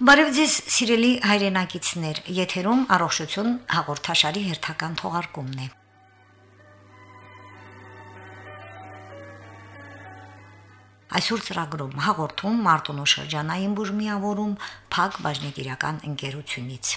Բարև ձեզ, սիրելի հայրենակիցներ, եթերում առողջություն հաղորդաշարի հերթական թողարկումն է։ Այսօր ծրագրում հաղորդում Մարտունու շրջանային բուժմիավորում Փակ բաժնետիրական ընկերությունից։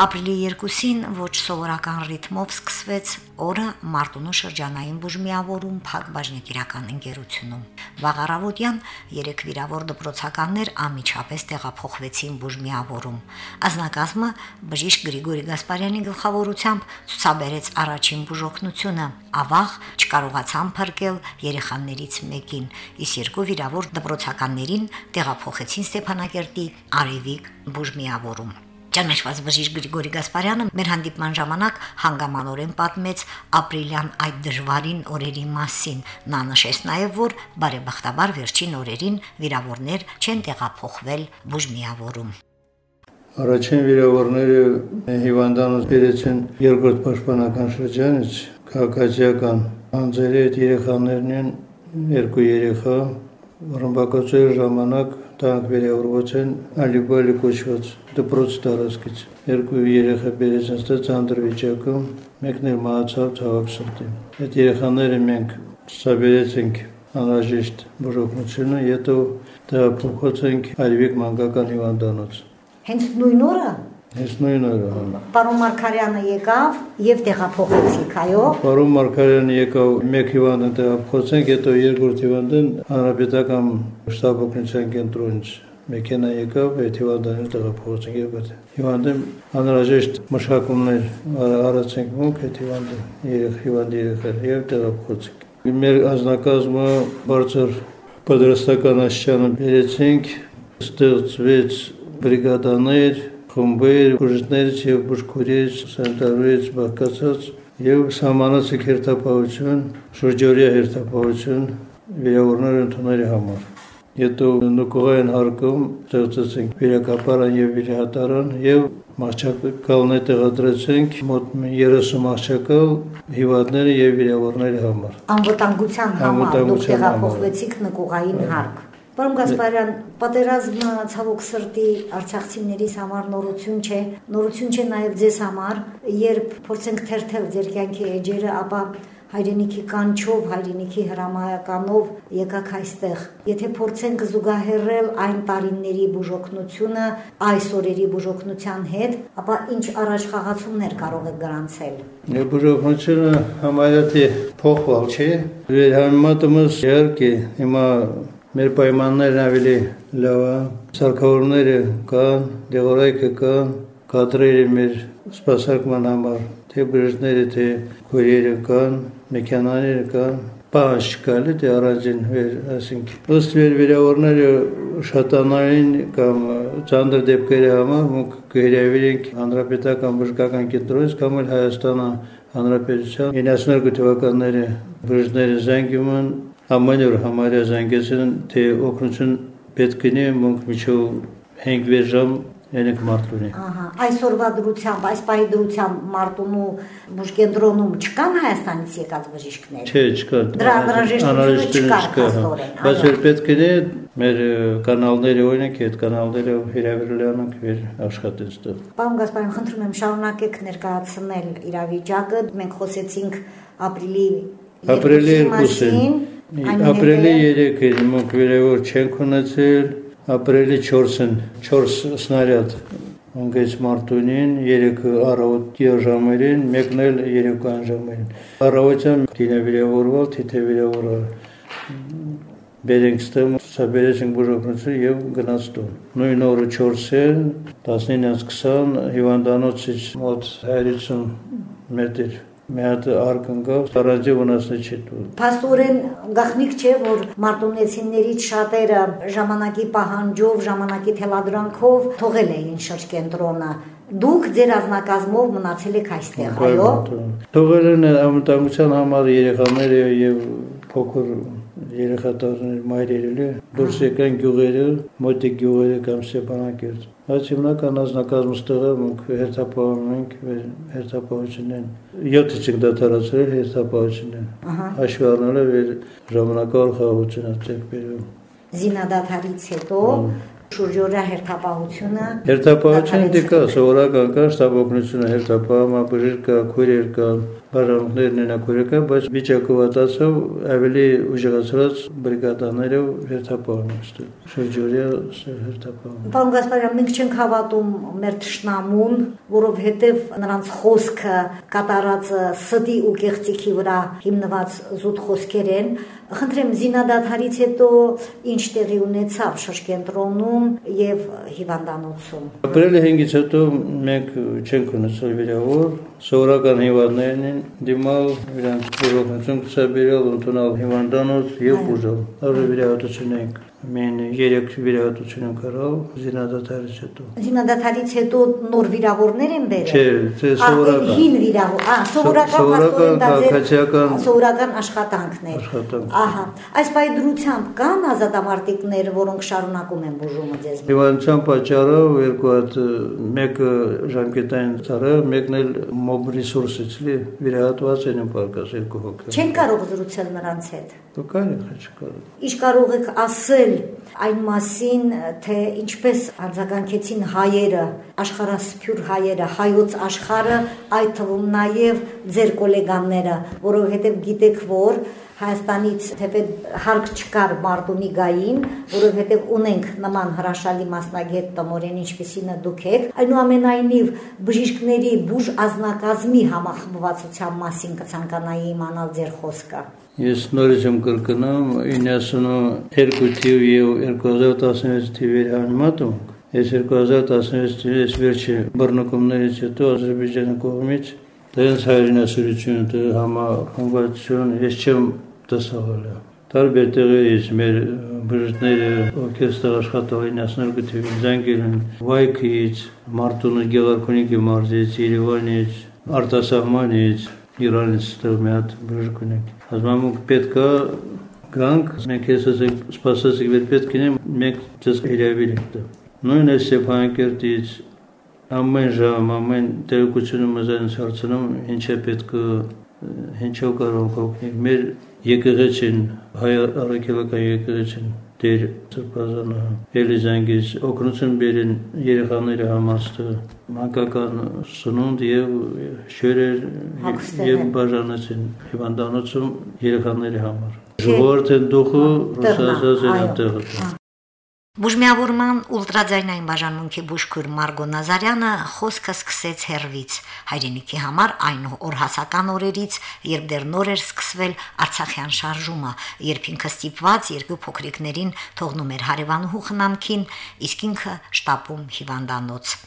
Ապրիլի 2-ին ոչ սովորական ռիթմով սկսվեց օրը Մարտունու շրջանային բուժմիավորում Փակ բաժնետիրական ընկերությունում։ Վաղարավոտյան երեք վիրավոր դպրոցականներ ամիջապես տեղափոխվեցին բուժմիավորում։ Ազնակազմը բժիշկ Գրիգորի Գասպարյանի գլխավորությամբ ցուցաբերեց առաջին բուժօգնությունը։ Ավաղ չկարողացան փրկել երեխաներից մեկին, իսկ երկու վիրավոր դպրոցականներին տեղափոխեցին Ստեփանակերտի Արևիկ բուժմիավորում։ Ճանաչված բժիշկ Գրիգորի Գասպարյանը մեր հանդիպման ժամանակ հանգամանորեն պատմեց ապրիլյան այդ դժվարին օրերի մասին։ Նա նշեց նաև, որ բարեբախտաբար վերջին օրերին վիրավորներ չեն տեղափոխվել բուժմիավորում։ Առաջին վիրավորները հիվանդանոց բերեցին երկրորդ պաշտպանական շրջանից, քաղաքացիական անձերի հետ երեխաներն են, երկու երեխա, ռմբակոծերի ժամանակ տանք վերավորված են ալիբալի կոչված դպրոց տարածքից։ Երկու երեխա բերեցին ստե ցանդր վիճակում, մեկն էլ մահացավ ցավոք սրտի։ Այդ երեխաները մենք ցաբերեցինք անհրաժեշտ բուժօգնությունը, հետո տեղափոխած ենք Ալիվիկ մանկական հիվանդանոց։ Հենց նույն օրը Ես նույն օրը։ Պարոն Մարկարյանը եկավ եւ տեղափոխեցիք, այո։ Պարոն Մարկարյանը եկավ մեկ հիվանդը տեղափոխեցինք, հետո երկրորդ հիվանդին հանրապետական շտաբ օգնության կենտրոնից մեքենա եկավ, այդ հիվանդին տեղափոխեցինք եւ այդ հիվանդին անհրաժեշտ մշակումներ արեցինք մոնք այդ հիվանդը երեք հիվանդ երեխա եւ տեղափոխեցինք։ Մեր ազնակազմը բարձր պատրաստական աշխարհը բերեցինք, ստեղծվեց բրիգադաներ, խմբեր, բուժներից եւ բուժքորից, սանիտարներից բաղկացած եւ սահմանած հերթապահություն, շրջօրյա հերթապահություն վիրավորների ընդունների համար։ Հետո նկողային հարկում ստեղծեցինք վիրակապարան եւ վիրահատարան եւ մահճակալներ տեղադրեցինք մոտ 30 մահճակալ հիվանդների եւ վիրավորների համար։ Անվտանգության համար դուք տեղափոխվեցիք նկողային հարկ։ Պարոն Գասպարյան, պատերազմը ցավոք սրտի արցախցիներից համար նորություն չէ, նորություն չէ նաև ձեզ համար, երբ փորձենք թերթել ձեր կյանքի էջերը, ապա հայրենիքի կանչով, հայրենիքի հրամայականով եկաք այստեղ։ Եթե փորձենք զուգահեռել այն տարիների բուժօգնությունը այս օրերի բուժօգնության հետ, ապա ինչ առաջ խաղացումներ կարող եք գրանցել։ Բուժօգնությունը համարյա թե փոխվալ չէ։ Վերհանմատումս իհարկե հիմա Մեր պայմաններն ավելի լավ է։ Սարքավորները կան, դեղորայքը կան, կադրերը մեր սպասարկման համար, թե բժիշկները, թե քուրերը կան, մեքենաները կան, բաş կալի դե առանձին վեր, ասենք ըստ վեր վիրավորները շատանային կամ ցանդր դեպքերի համար մենք կհրավիրենք հանրապետական բժշկական կենտրոնից կամ էլ Հայաստանը հանրապետության 92 թվականների բժիշկները զանգում ամեն օր համարյա զանգեցին, թե օգնություն պետք է մոնք միջով 5 ժամ Ենեք Մարտունի։ Ահա, այսօրվա դրությամբ, այս պահի դրությամբ Մարտունու բուժկենտրոնում չկան Հայաստանից եկած բժիշկներ։ Չէ, չկան։ Դրա անհրաժեշտությունը չկա։ Բայց որ պետք է մեր կանալները օրինակ այդ կանալները հրավիրել անենք վեր աշխատեն ստեղ։ Պարոն Գասպարյան, խնդրում եմ շարունակեք ներկայացնել իրավիճակը։ Մենք խոսեցինք ապրիլի ապրիլի 2-ին Ապրիլի 3-ին մենք վերևոր չենք ունեցել, ապրիլի 4-ին 4 սնարյադ անգեց Մարտունին, 3 առավոտի ժամերին, մեկն էլ երեկոյան ժամերին։ Առավոտյան թիթե վերևորվել։ Բերենք ստեմ, սաբերեցինք բուժօգնություն եւ գնաց տուն։ Նույն օրը 4-ին 19-20 հիվանդանոցից մոտ 150 մետր մի հատ արկնկավ տարանջի վնասը չի դու։ Փաստորեն գախնիկ չէ, որ մարտունեցիներից շատերը ժամանակի պահանջով, ժամանակի թելադրանքով թողել էին շրջկենտրոնը։ Դուք ձեր ազնագազմով մնացել եք այստեղ, այո։ Թողել են ամտանգության համար երեխաները եւ փոքր երեխաներն մայրերը դուրս եկան գյուղերը, մոտիկ գյուղերը կամ Ստեփանակերտ։ Բայց հիմնական ազնագազմստեղը մենք հերթապահում ենք հերթապահությունն 7 չենք դատարացրել հերթապահությունն։ Հաշվի առնելով ժամանակավոր խաղաղությունը ցեք բերում։ Զինադատարից հետո շուրջօրյա հերթապահությունը հերթապահությունը դե կա սովորական կա շտաբօգնությունը հերթապահումը բժիշկ կա քույրեր կան բաժանումներն են ակուրեկա, բայց վիճակը վատացավ ավելի ուժեղացրած բրիգադաներով հերթապահում է շրջորյա հերթապահում։ Պարոն Գասպարյան, մենք չենք հավատում մեր ճշնամուն, որովհետև նրանց խոսքը կատարածը ստի ու կեղծիքի վրա հիմնված զուտ խոսքեր են, Խնդրեմ զինադադարից հետո ինչ տեղի ունեցավ շրջենտրոնում եւ հիվանդանոցում։ Ապրիլի 5-ից հետո մենք չենք ունեցել վիրավոր, սովորական հիվանդներն են դիմալ իրանց բուրոքնություն կսաբերել, ընդունալ հիվանդանոց եւ բուժել։ Արի վիրահատություն ենք Մեն երեք վիրահատություն են կարալ զինադատարից հետո։ Զինադատարից հետո նոր վիրավորներ են բերել։ Չէ, սովորական։ Հին վիրավոր, ահա, սովորական քաղաքացիական սովորական աշխատանքներ։ Աշխատանք։ Ահա, այս բայդրությամբ կան ազատամարտիկներ, որոնք շարունակում են բուժումը ձեզ։ Հիվանդության պատճառով երկու հատ մեկը ժամկետային ծառը, մեկն էլ մոբ ռեսուրսից լի վիրահատված են պարկած երկու հոգի։ Չեն կարող զրուցել նրանց հետ։ Կան չկարող։ Ինչ կարող եք ասել այն մասին, թե ինչպես արձագանքեցին հայերը, աշխարհասփյուր հայերը, հայոց աշխարհը, այդ թվում նաև ձեր գոլեգաները, որովհետև գիտեք, որ Հայաստանից թեպետ հարկ չկար Մարտունի գային, որովհետև ունենք նման հրաշալի մասնագետ տնորեն, ինչպեսինը դուք եք, այնուամենայնիվ բժիշկների բուժ ազնագազմի համախմբվածության մասին կցանկանայի իմանալ ձեր խոսքը։ Ես նորից եմ կրկնում 92 թիվ եւ 2016 թիվերի անմատում Ես 2016 թվականից վերջի բռնկումներից հետո Ադրբեջանի կողմից դրանց հայրենասիրությունը համախմբվածություն ես չեմ տեսաղել։ Տարբեր տեղերից մեր բժիշկները ովքեր ստեղ աշխատող են 92 թիվին զանգել են Վայքից, Մարտունի Գեղարքունիքի մարզից, Երևանից, արտասահմանից, Իրանից ստեղ մի հատ բժիշկ ունենք։ եմ պետք է գանք, մենք ես ասենք սպասեցիք վեր պետք է մենք դες իրավիլ ենք։ Նույն է Ստեփանակերտից ամեն ժամ, ամեն տեղեկությունը մզանց հարցնում ինչ է պետք ինչով կարող օգնել։ Մեր եկեղեցին հայ առաքելական եկեղեցին դեր ծրպազանը Էլիզանգից օգնություն բերեն երեխաների համար մանկական սնունդ եւ շերեր եւ բաժանեցին հիվանդանոցում երեխաների համար ժողովրդեն դուխը ռուսաստանյան տեղը Բուժմիավորման ուլտրաձայնային բաժանմունքի բուժքույր Մարգո Նազարյանը խոսքը սկսեց հերվից հայրենիքի համար այն օրհասական օրերից, երբ դեռ նոր էր սկսվել Արցախյան շարժումը, երբ ինքը ստիպված երկու փոքրիկներին թողնում էր հարևանուհու խնամքին, իսկ ինքը շտապում հիվանդանոց։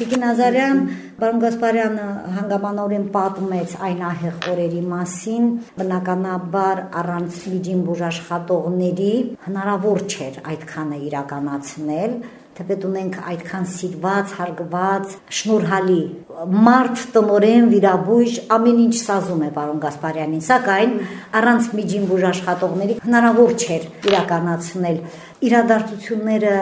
Տիկին Ազարյան, պարոն Գասպարյանը հանգամանորեն պատմեց այն ահեղ օրերի մասին, բնականաբար առանց միջին բուժաշխատողների հնարավոր չէր այդքանը իրականացնել, թեպետ ունենք այդքան սիրված, հարգված, շնորհալի մարդ տնորեն վիրաբույժ ամեն ինչ սազում է պարոն Գասպարյանին, սակայն առանց միջին բուժաշխատողների հնարավոր չէր իրականացնել իրադարձությունները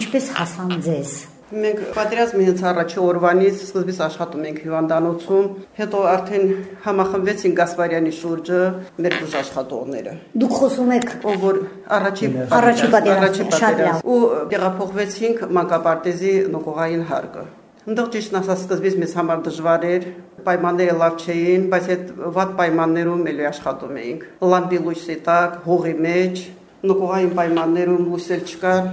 ինչպես հասան ձեզ Մենք պատերազմի հենց առաջի օրվանից սկզբից աշխատում ենք հիվանդանոցում, հետո արդեն համախմբվեցին Գասպարյանի շուրջը մեր բուժաշխատողները։ Դուք խոսում եք ով որ առաջի առաջի պատերազմ ու տեղափոխվեցինք մանկապարտեզի նոկողային հարկը։ Ընդդեմ ճիշտ ասած սկզբից մեզ համար դժվար էր, պայմանները լավ չէին, բայց այդ վատ պայմաններում էլի աշխատում էինք։ Լամպի լույսի տակ, հողի մեջ, նոկողային պայմաններում լույսել չկար,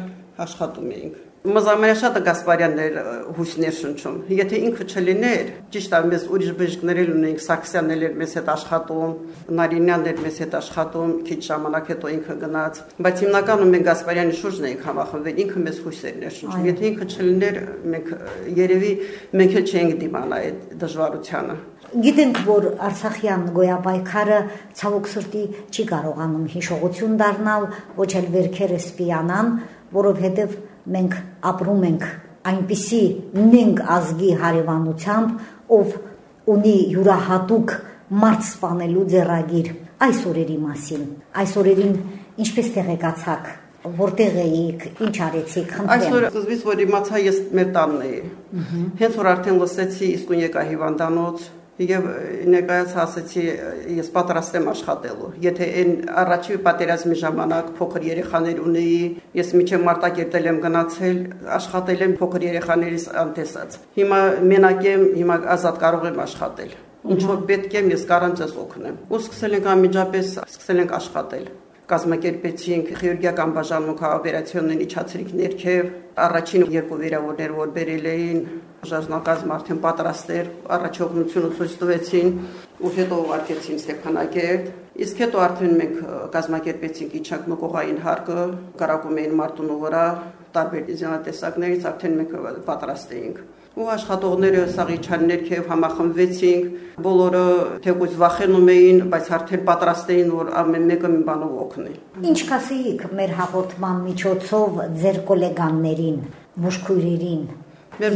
աշխատում էինք Մզամերաշատը Գասպարյանն էր հույսներ շնչում։ Եթե ինքը չլիներ, ճիշտ է, մեզ ուրիշ բժիշկներ ունեինք, Սաքսյանն էր մեզ հետ աշխատում, Նարինյանն էր մեզ հետ աշխատում, քիչ ժամանակ հետո ինքը գնաց, բայց հիմնականում մենք Գասպարյանի շուրջն էինք համախմբվել, ինքը մեզ հույսերն էր շնչում։ Եթե ինքը չլիներ, մենք երևի մենք էլ չենք դիմանա այդ դժվարությանը։ Գիտենք, որ Արցախյան գոյապայքարը ցավոք սրտի չի կարողանում հիշողություն դառնալ, ոչ էլ վերքերը սպիանան, որովհետև մենք ապրում ենք այնպիսի նենք ազգի հարևանությամբ, ով ունի յուրահատուկ մարդ սպանելու ձեռագիր այս օրերի մասին։ Այս օրերին ինչպես տեղեկացաք որտեղ էիք, ինչ արեցիք, խնդրեմ։ Այսօր սկզբից որ իմացա ես մեր տանն էի։ Հենց որ արդեն լսեցի, իսկույն եկա հիվանդանոց, եւ ներկայաց ասացի ես պատրաստ եմ աշխատելու եթե այն առաջի պատերազմի ժամանակ փոքր երեխաներ ունեի ես միջև մարտակերտել եմ գնացել աշխատել եմ փոքր երեխաներից անտեսած հիմա մենակ եմ հիմա ազատ կարող եմ աշխատել ինչ որ պետք է ես կարամ ձեզ օգնեմ ու սկսել ենք անմիջապես սկսել ենք աշխատել կազմակերպեցինք քիրուրգիական բաժանմունք օպերացիոնն իջացրիք ներքև առաջին երկու վիրավորներ որ բերել էին ժառանգազմ արդեն պատրաստ էր առաջողնությունը ցույց տվեցին ու հետո ուղարկեցին Ստեփանակերտ իսկ հետո արդեն մենք կազմակերպեցինք իջակ նկողային հարկը կարակում էին մարտունու վրա տարբեր դիզայնատեսակներից արդեն մենք պատրաստ էինք ու աշխատողները Սաղիչյան ներքև համախմբվեցինք, բոլորը թեկուզ վախենում էին, բայց արդեն պատրաստ էին, որ ամեն մեկը մի բանով օգնի։ Ինչ կասեիք մեր հաղորդման միջոցով ձեր գոլեգաններին, բուժքույրերին,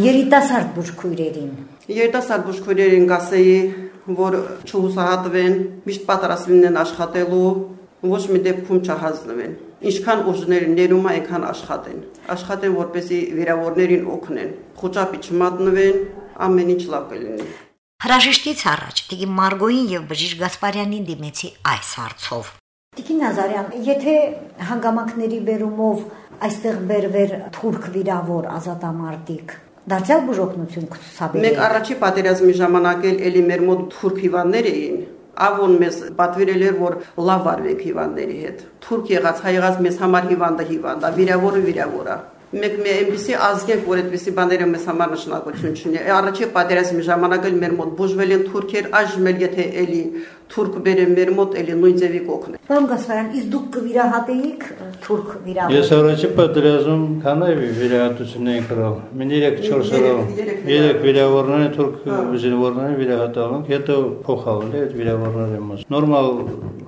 երիտասարդ բուժքույրերին։ Երիտասարդ բուժքույրերին կասեի, որ չհուսահատվեն, միշտ պատրաստ լինեն աշխատելու, ոչ մի դեպքում չհազնվեն ինչքան ուժներ ներում է, այնքան աշխատեն։ Աշխատեն, որպեսի վիրավորներին օգնեն, խոճապի չմատնվեն, ամեն ինչ լավ կլինի։ Հրաժեշտից առաջ Տիկին Մարգոին եւ բժիշկ Գասպարյանին դիմեցի այս հարցով։ Տիկին Նազարյան, եթե հանգամանքների բերումով այստեղ բերվեր թուրք վիրավոր ազատամարտիկ, դարձյալ բուժօգնություն կցուցաբերել։ Մենք առաջի պատերազմի ժամանակ էլ էլի մեր մոտ թուրք հիվանդներ էին, Ավոն մեզ պատվիրել էր, որ լավ վարվեք հիվանդների հետ։ Թուրք եղած, հայ եղած մեզ համար հիվանդը հիվանդա, վիրավորը վիրավորա մեկ մի այնպեսի ազգենք, որ այդպեսի բաները մեզ համար նշանակություն չունի։ Առաջի պատերազմի ժամանակ էլ մեր մոտ բուժվել են թուրքեր, այժմ էլ եթե էլի թուրք բերեն մեր մոտ, էլի նույն ձևի կօգնեն։ Պարոն Գասպարյան, իսկ դուք կվիրահատեիք թուրք վիրահատել։ Ես առաջի պատերազմում քանայ վիրահատություն էին կրալ։ Մին 3-4 օրով 3 վիրավորներ թուրք զինվորներ վիրահատալ, հետո փոխալել այդ վիրավորները մաս։ Նորմալ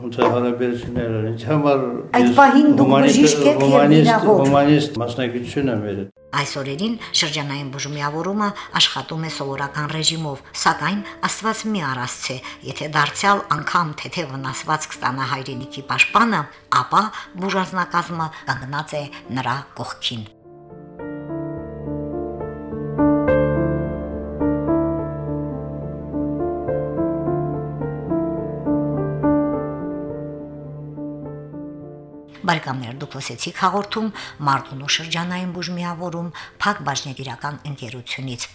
ոնց է հարաբերությունները, ինչ համար Այդ պահին դուք բժիշկ եք եւ վիրավոր։ Հումանիստ մասնագիտություն եմ վերել։ Այս օրերին շրջանային բուժումյավորումը աշխատում է սովորական ռեժիմով, սակայն Աստված մի առասցե, եթե դարձյալ անգամ թեթե վնասված կստանա հայրենիքի պաշտպանը, ապա բուժազնակազմը կանգնած է նրա կողքին։ Բարեկամներ դուք լսեցիք հաղորդում Մարտունու շրջանային բուժմիավորում Փակ բաժնետիրական ընկերությունից։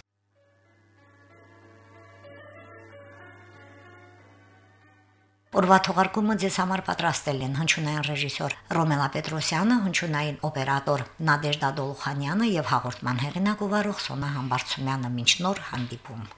Օրվա թողարկումը ձեզ համար պատրաստել են հնչյունային ռեժիսոր Ռոմելա Պետրոսյանը, հնչյունային օպերատոր Նադեժդա Դոլխանյանը եւ հաղորդման հեղինակ ու վարող Սոնա Համբարձումյանը։ Մինչ նոր հանդիպում։